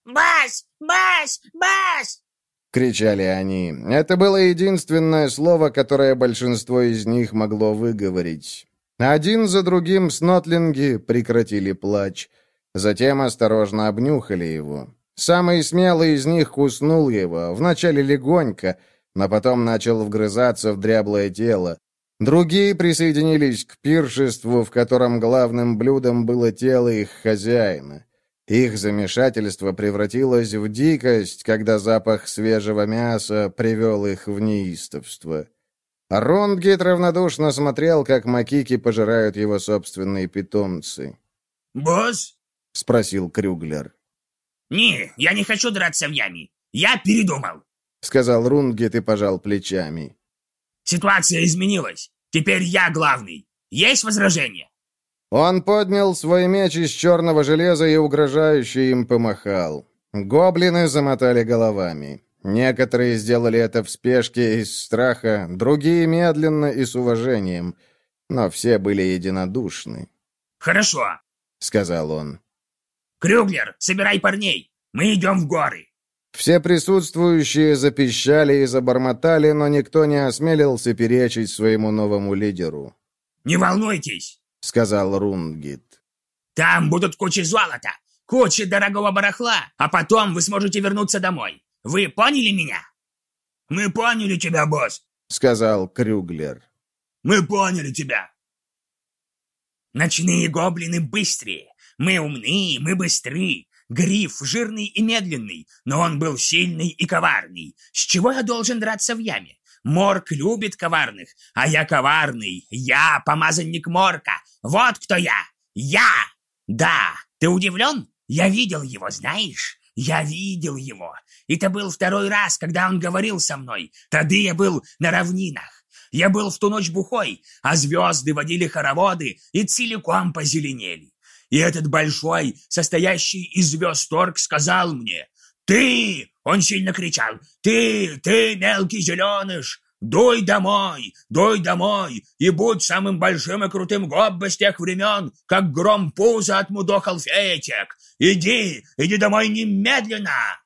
«Бас! Бас! Бас!» — кричали они. Это было единственное слово, которое большинство из них могло выговорить. Один за другим снотлинги прекратили плач. Затем осторожно обнюхали его. Самый смелый из них куснул его, вначале легонько, но потом начал вгрызаться в дряблое тело. Другие присоединились к пиршеству, в котором главным блюдом было тело их хозяина. Их замешательство превратилось в дикость, когда запах свежего мяса привел их в неистовство. Рондгейт равнодушно смотрел, как макики пожирают его собственные питомцы. «Босс?» — спросил Крюглер. «Не, я не хочу драться в яме. Я передумал», — сказал Рунгет и пожал плечами. «Ситуация изменилась. Теперь я главный. Есть возражения?» Он поднял свой меч из черного железа и угрожающе им помахал. Гоблины замотали головами. Некоторые сделали это в спешке из страха, другие медленно и с уважением. Но все были единодушны. «Хорошо», — сказал он. «Крюглер, собирай парней! Мы идем в горы!» Все присутствующие запищали и забормотали, но никто не осмелился перечить своему новому лидеру. «Не волнуйтесь!» — сказал Рунгит. «Там будут кучи золота, кучи дорогого барахла, а потом вы сможете вернуться домой. Вы поняли меня?» «Мы поняли тебя, босс!» — сказал Крюглер. «Мы поняли тебя!» «Ночные гоблины быстрее, мы умны, мы быстры. Гриф жирный и медленный, но он был сильный и коварный. С чего я должен драться в яме? Морк любит коварных, а я коварный. Я помазанник Морка. Вот кто я. Я! Да, ты удивлен? Я видел его, знаешь? Я видел его. Это был второй раз, когда он говорил со мной. Тогда я был на равнинах. Я был в ту ночь бухой, а звезды водили хороводы и целиком позеленели. И этот большой, состоящий из звезд торг сказал мне, «Ты!» — он сильно кричал, «Ты, ты, мелкий зеленыш, дуй домой, дуй домой и будь самым большим и крутым гоббо с тех времен, как гром пуза отмудохал феечек. Иди, иди домой немедленно!»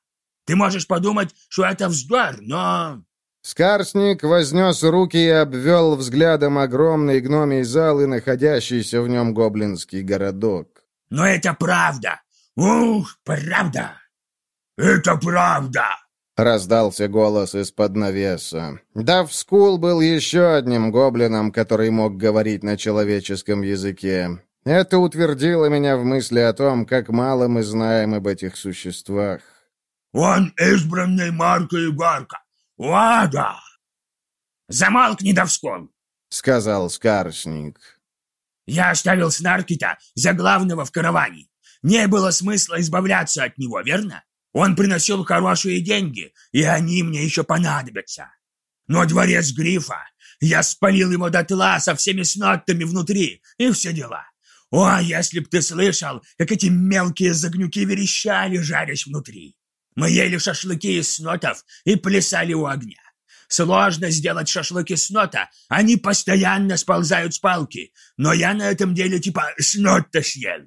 Ты можешь подумать, что это вздор, но Скарсник вознес руки и обвел взглядом огромный гномий зал и находящийся в нем гоблинский городок. «Но это правда! Ух, правда!» «Это правда!» — раздался голос из-под навеса. Давскул был еще одним гоблином, который мог говорить на человеческом языке. Это утвердило меня в мысли о том, как мало мы знаем об этих существах. «Он избранный Марка и Гарка. «Лада!» «Замолкни, Довскон!» — сказал Скарсник. «Я оставил Снаркита за главного в караване. Не было смысла избавляться от него, верно? Он приносил хорошие деньги, и они мне еще понадобятся. Но дворец Грифа, я спалил его дотла со всеми сноттами внутри, и все дела. О, если б ты слышал, как эти мелкие загнюки верещали, жарясь внутри. Мы ели шашлыки из снотов и плясали у огня. Сложно сделать шашлыки из снота, они постоянно сползают с палки, но я на этом деле типа снот-то съел.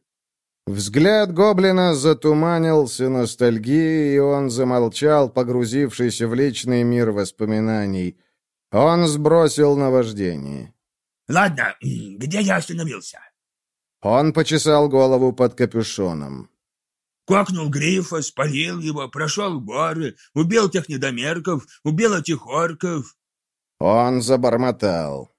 Взгляд гоблина затуманился ностальгией, и он замолчал, погрузившись в личный мир воспоминаний. Он сбросил наваждение. «Ладно, где я остановился?» Он почесал голову под капюшоном. Кокнул грифа, спалил его, прошел горы, убил тех недомерков, убил этих орков. Он забормотал.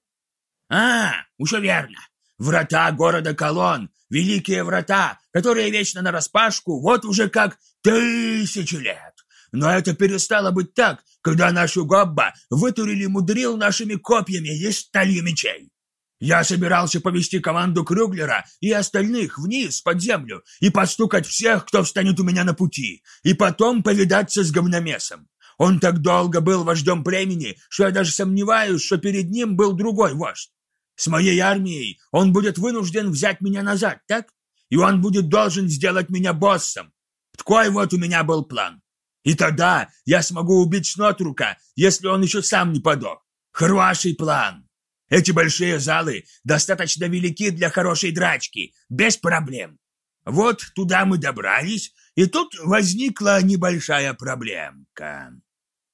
А, уже верно. Врата города Колон, великие врата, которые вечно нараспашку, вот уже как тысячи лет. Но это перестало быть так, когда нашу Гобба вытурили мудрил нашими копьями и сталью мечей. Я собирался повести команду Крюглера и остальных вниз, под землю, и подстукать всех, кто встанет у меня на пути, и потом повидаться с говномесом. Он так долго был вождем племени, что я даже сомневаюсь, что перед ним был другой вождь. С моей армией он будет вынужден взять меня назад, так? И он будет должен сделать меня боссом. Такой вот у меня был план. И тогда я смогу убить Снотрука, если он еще сам не подох. Хороший план. Эти большие залы достаточно велики для хорошей драчки, без проблем. Вот туда мы добрались, и тут возникла небольшая проблемка.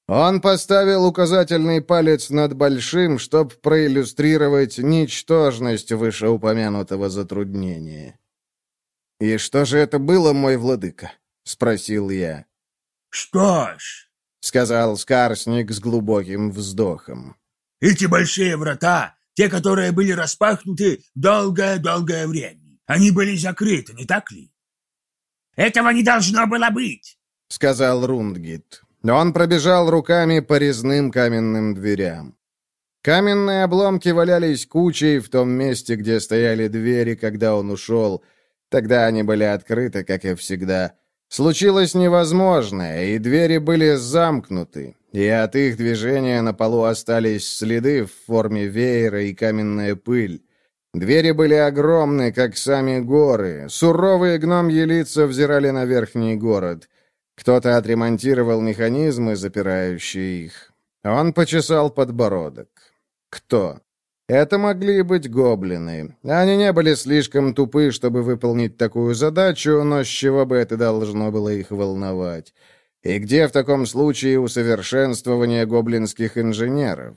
Он поставил указательный палец над большим, чтобы проиллюстрировать ничтожность вышеупомянутого затруднения. «И что же это было, мой владыка?» — спросил я. «Что ж», — сказал Скарсник с глубоким вздохом. «Эти большие врата, те, которые были распахнуты долгое-долгое время, они были закрыты, не так ли?» «Этого не должно было быть», — сказал Рундгит. Он пробежал руками по резным каменным дверям. Каменные обломки валялись кучей в том месте, где стояли двери, когда он ушел. Тогда они были открыты, как и всегда. Случилось невозможное, и двери были замкнуты, и от их движения на полу остались следы в форме веера и каменная пыль. Двери были огромны, как сами горы. Суровые гномьи лица взирали на верхний город. Кто-то отремонтировал механизмы, запирающие их. Он почесал подбородок. Кто? Это могли быть гоблины. Они не были слишком тупы, чтобы выполнить такую задачу, но с чего бы это должно было их волновать? И где в таком случае усовершенствование гоблинских инженеров?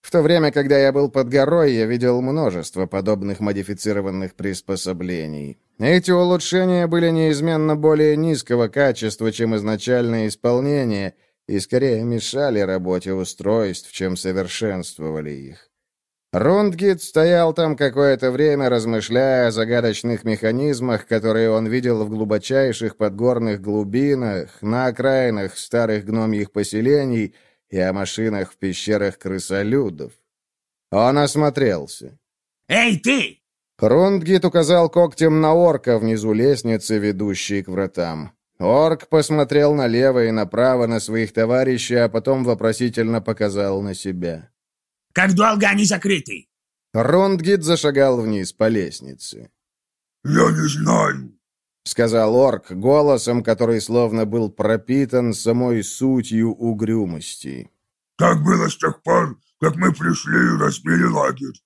В то время, когда я был под горой, я видел множество подобных модифицированных приспособлений. Эти улучшения были неизменно более низкого качества, чем изначальное исполнение, и скорее мешали работе устройств, чем совершенствовали их. Рундгит стоял там какое-то время, размышляя о загадочных механизмах, которые он видел в глубочайших подгорных глубинах, на окраинах старых гномьих поселений — и о машинах в пещерах крысолюдов. Он осмотрелся. «Эй, ты!» Рундгит указал когтем на орка внизу лестницы, ведущей к вратам. Орк посмотрел налево и направо на своих товарищей, а потом вопросительно показал на себя. «Как долго они закрыты?» Рундгит зашагал вниз по лестнице. «Я не знаю», — сказал орк голосом, который словно был пропитан самой сутью угрюмости. «Так было с тех пор, как мы пришли и разбили лагерь».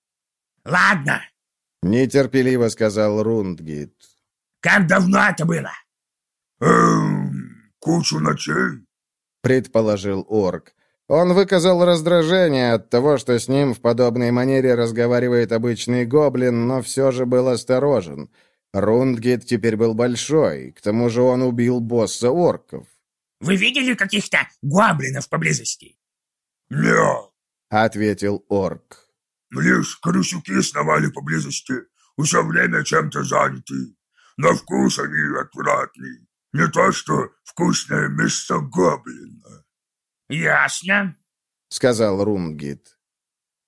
«Ладно», — нетерпеливо сказал Рундгит. «Как давно это было?» «Эм, кучу ночей», — предположил орк. Он выказал раздражение от того, что с ним в подобной манере разговаривает обычный гоблин, но все же был осторожен — Рундгет теперь был большой, к тому же он убил босса орков. «Вы видели каких-то гоблинов поблизости?» «Нет», — ответил орк. «Лишь крысюки сновали поблизости, все время чем-то заняты. На вкус они отвратный, не то что вкусное мясо гоблина». «Ясно», — сказал Рундгит.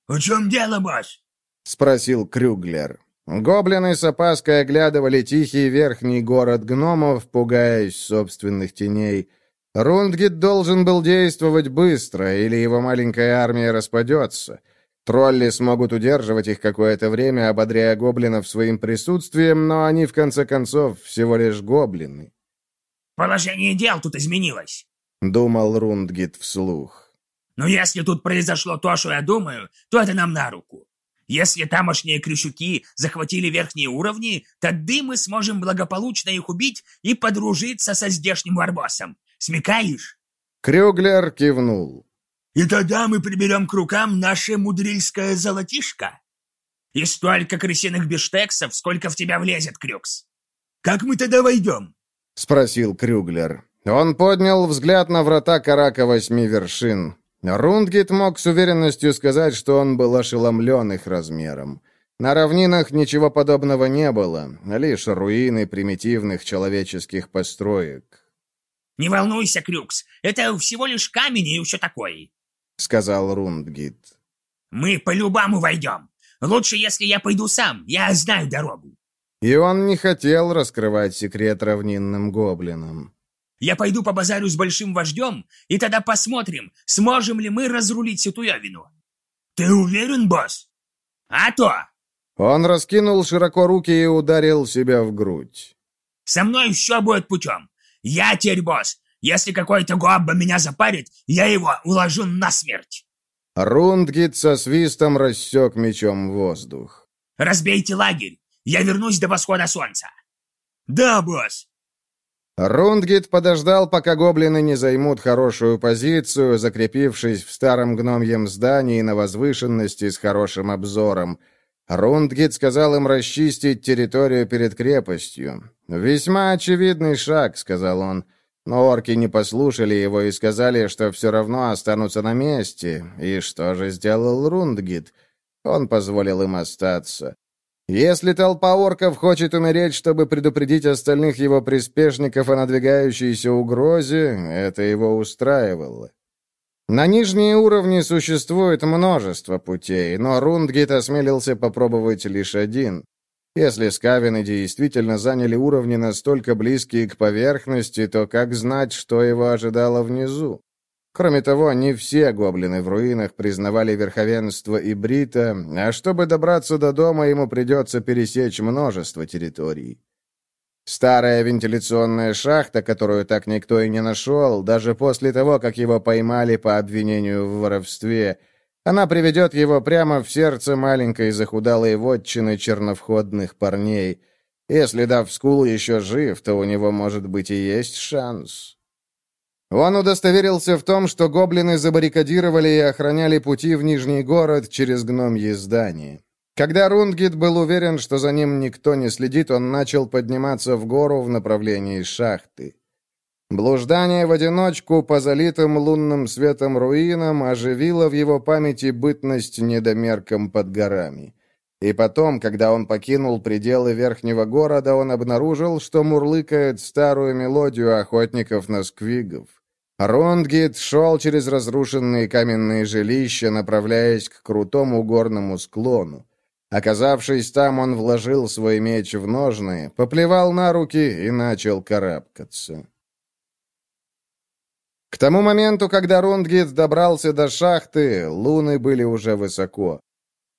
«В чем дело, босс?» — спросил Крюглер. Гоблины с опаской оглядывали тихий верхний город гномов, пугаясь собственных теней. Рундгит должен был действовать быстро, или его маленькая армия распадется. Тролли смогут удерживать их какое-то время, ободряя гоблинов своим присутствием, но они, в конце концов, всего лишь гоблины. «Положение дел тут изменилось», — думал Рундгит вслух. «Но если тут произошло то, что я думаю, то это нам на руку. Если тамошние крючуки захватили верхние уровни, тогда мы сможем благополучно их убить и подружиться со здешним варбосом. Смекаешь?» Крюглер кивнул. «И тогда мы приберем к рукам наше мудрильское золотишко. И столько крысиных биштексов, сколько в тебя влезет, Крюкс. Как мы тогда войдем?» — спросил Крюглер. Он поднял взгляд на врата Карака Восьми Вершин. Рундгит мог с уверенностью сказать, что он был ошеломлен их размером. На равнинах ничего подобного не было, лишь руины примитивных человеческих построек. «Не волнуйся, Крюкс, это всего лишь камень и все такое», — сказал Рундгит. «Мы по-любому войдем. Лучше, если я пойду сам, я знаю дорогу». И он не хотел раскрывать секрет равнинным гоблинам. «Я пойду по базарю с большим вождем, и тогда посмотрим, сможем ли мы разрулить эту явину». «Ты уверен, босс?» «А то!» Он раскинул широко руки и ударил себя в грудь. «Со мной все будет путем. Я теперь босс. Если какой-то гуабба меня запарит, я его уложу насмерть!» Рундгит со свистом рассек мечом воздух. «Разбейте лагерь! Я вернусь до восхода солнца!» «Да, босс!» Рундгит подождал, пока гоблины не займут хорошую позицию, закрепившись в старом гномьем здании на возвышенности с хорошим обзором. Рундгит сказал им расчистить территорию перед крепостью. «Весьма очевидный шаг», — сказал он. Но орки не послушали его и сказали, что все равно останутся на месте. И что же сделал Рундгит? Он позволил им остаться. Если толпа орков хочет умереть, чтобы предупредить остальных его приспешников о надвигающейся угрозе, это его устраивало. На нижние уровни существует множество путей, но Рундгит осмелился попробовать лишь один. Если скавины действительно заняли уровни настолько близкие к поверхности, то как знать, что его ожидало внизу? Кроме того, не все гоблины в руинах признавали верховенство Ибрита, а чтобы добраться до дома, ему придется пересечь множество территорий. Старая вентиляционная шахта, которую так никто и не нашел, даже после того, как его поймали по обвинению в воровстве – она приведет его прямо в сердце маленькой захудалой вотчины черновходных парней. Если Давскул еще жив, то у него, может быть, и есть шанс. Он удостоверился в том, что гоблины забаррикадировали и охраняли пути в Нижний город через гномье здание. Когда Рундгит был уверен, что за ним никто не следит, он начал подниматься в гору в направлении шахты. Блуждание в одиночку по залитым лунным светом руинам оживило в его памяти бытность недомерком под горами. И потом, когда он покинул пределы верхнего города, он обнаружил, что мурлыкает старую мелодию охотников на сквигов. Рондгит шел через разрушенные каменные жилища, направляясь к крутому горному склону. Оказавшись там, он вложил свой меч в ножны, поплевал на руки и начал карабкаться. К тому моменту, когда Рундгит добрался до шахты, луны были уже высоко.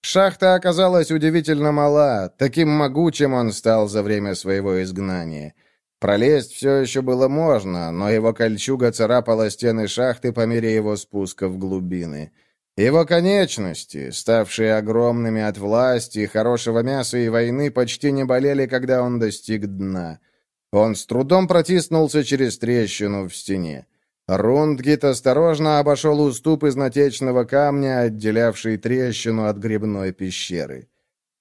Шахта оказалась удивительно мала, таким могучим он стал за время своего изгнания. Пролезть все еще было можно, но его кольчуга царапала стены шахты по мере его спуска в глубины. Его конечности, ставшие огромными от власти, хорошего мяса и войны, почти не болели, когда он достиг дна. Он с трудом протиснулся через трещину в стене. Рундгит осторожно обошел уступ из натечного камня, отделявший трещину от грибной пещеры.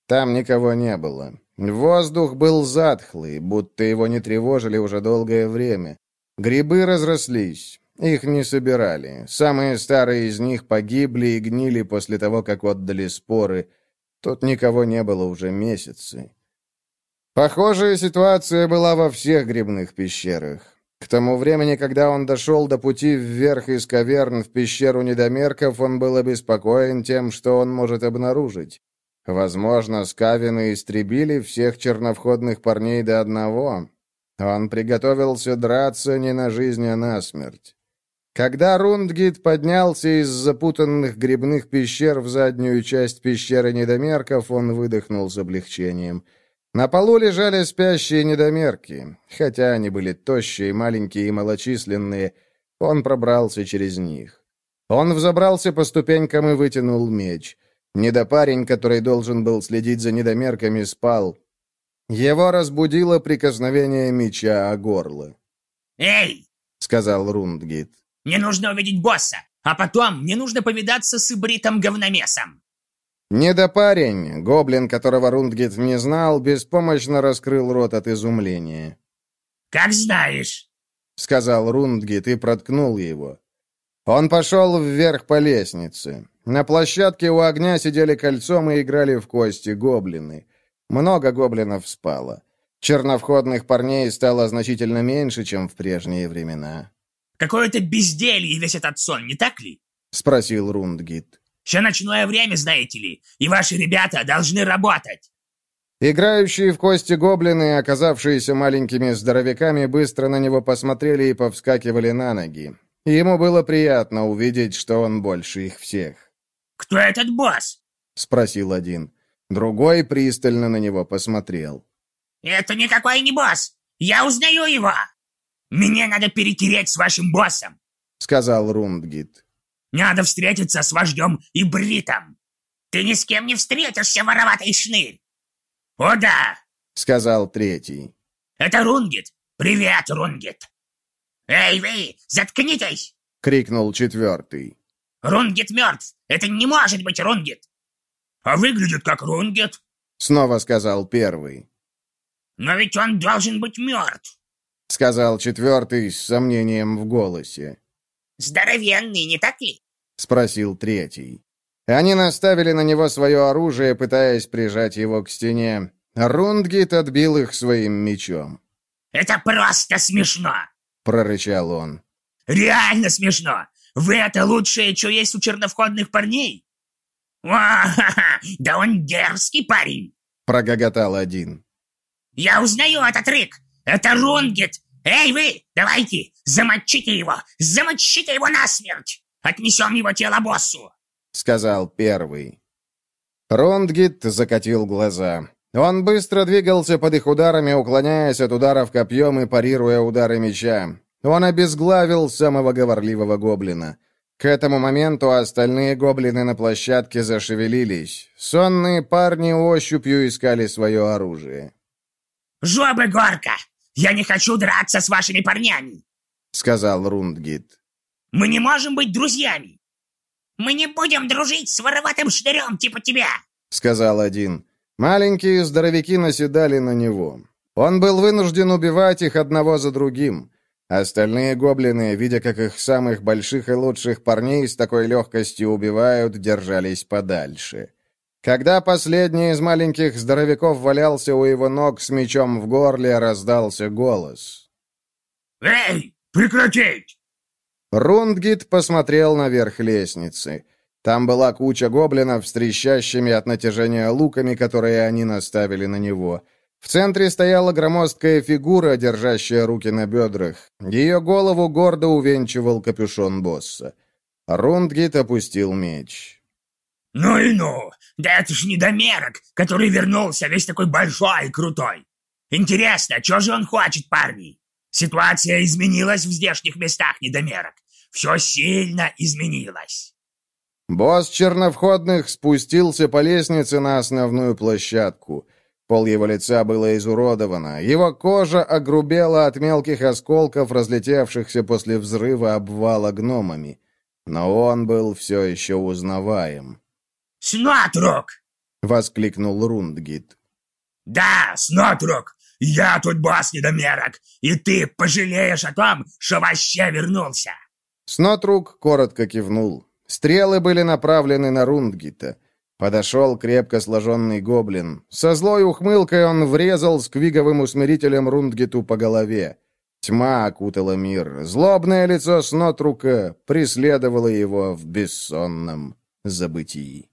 Там никого не было. Воздух был затхлый, будто его не тревожили уже долгое время. Грибы разрослись. Их не собирали. Самые старые из них погибли и гнили после того, как отдали споры. Тут никого не было уже месяцы. Похожая ситуация была во всех грибных пещерах. К тому времени, когда он дошел до пути вверх из каверн в пещеру недомерков, он был обеспокоен тем, что он может обнаружить. Возможно, скавины истребили всех черновходных парней до одного. Он приготовился драться не на жизнь, а на смерть. Когда Рундгит поднялся из запутанных грибных пещер в заднюю часть пещеры недомерков, он выдохнул с облегчением — на полу лежали спящие недомерки. Хотя они были тощие, маленькие и малочисленные, он пробрался через них. Он взобрался по ступенькам и вытянул меч. Недопарень, который должен был следить за недомерками, спал. Его разбудило прикосновение меча о горло. «Эй!» — сказал Рундгит. «Мне нужно увидеть босса, а потом мне нужно повидаться с Ибритом-говномесом». Недопарень, гоблин, которого Рундгит не знал, беспомощно раскрыл рот от изумления. «Как знаешь», — сказал Рундгит и проткнул его. Он пошел вверх по лестнице. На площадке у огня сидели кольцом и играли в кости гоблины. Много гоблинов спало. Черновходных парней стало значительно меньше, чем в прежние времена. Какое-то безделье весь этот сон, не так ли? — спросил Рундгит. Еще ночное время, знаете ли, и ваши ребята должны работать. Играющие в кости гоблины, оказавшиеся маленькими здоровяками, быстро на него посмотрели и повскакивали на ноги. Ему было приятно увидеть, что он больше их всех. «Кто этот босс?» — спросил один. Другой пристально на него посмотрел. «Это никакой не босс! Я узнаю его! Мне надо перетереть с вашим боссом!» — сказал Рундгит. «Надо встретиться с вождем и Бритом! Ты ни с кем не встретишься, вороватый шнырь!» «О да!» — сказал третий. «Это Рунгит! Привет, Рунгит!» «Эй, вы, заткнитесь!» — крикнул четвертый. «Рунгит мертв! Это не может быть Рунгит!» «А выглядит как Рунгит!» — снова сказал первый. «Но ведь он должен быть мертв!» — сказал четвертый с сомнением в голосе. «Здоровенный, не так ли?» — спросил третий. Они наставили на него свое оружие, пытаясь прижать его к стене. Рундгит отбил их своим мечом. «Это просто смешно!» — прорычал он. «Реально смешно! Вы это лучшее, что есть у черновходных парней!» «Ва-ха-ха! Да он дерзкий парень!» — прогоготал один. «Я узнаю этот рык! Это Рунгет! Эй вы, давайте, замочите его! Замочите его насмерть! Отнесем его тело боссу!» — сказал первый. Рундгит закатил глаза. Он быстро двигался под их ударами, уклоняясь от ударов копьем и парируя удары меча. Он обезглавил самого говорливого гоблина. К этому моменту остальные гоблины на площадке зашевелились. Сонные парни ощупью искали свое оружие. «Жопы, горка! Я не хочу драться с вашими парнями!» — сказал Рундгит. «Мы не можем быть друзьями! Мы не будем дружить с вороватым шнырем типа тебя!» — сказал один. Маленькие здоровяки наседали на него. Он был вынужден убивать их одного за другим. Остальные гоблины, видя, как их самых больших и лучших парней с такой легкостью убивают, держались подальше. Когда последний из маленьких здоровяков валялся у его ног с мечом в горле, раздался голос. «Эй, прекратить!» Рундгит посмотрел наверх лестницы. Там была куча гоблинов с трещащими от натяжения луками, которые они наставили на него. В центре стояла громоздкая фигура, держащая руки на бедрах. Ее голову гордо увенчивал капюшон босса. Рундгит опустил меч. «Ну и ну! Да это ж недомерок, который вернулся весь такой большой и крутой! Интересно, что же он хочет, парни? Ситуация изменилась в здешних местах, недомерок. Все сильно изменилось!» Босс черновходных спустился по лестнице на основную площадку. Пол его лица было изуродовано, его кожа огрубела от мелких осколков, разлетевшихся после взрыва обвала гномами. Но он был все еще узнаваем. «Снотрук!» — воскликнул Рундгит. «Да, Снотрук! Я тут босс недомерок, и ты пожалеешь о том, что вообще вернулся!» Снотрук коротко кивнул. Стрелы были направлены на Рундгита. Подошел крепко сложенный гоблин. Со злой ухмылкой он врезал сквиговым усмирителем Рундгиту по голове. Тьма окутала мир. Злобное лицо Снотрука преследовало его в бессонном забытии.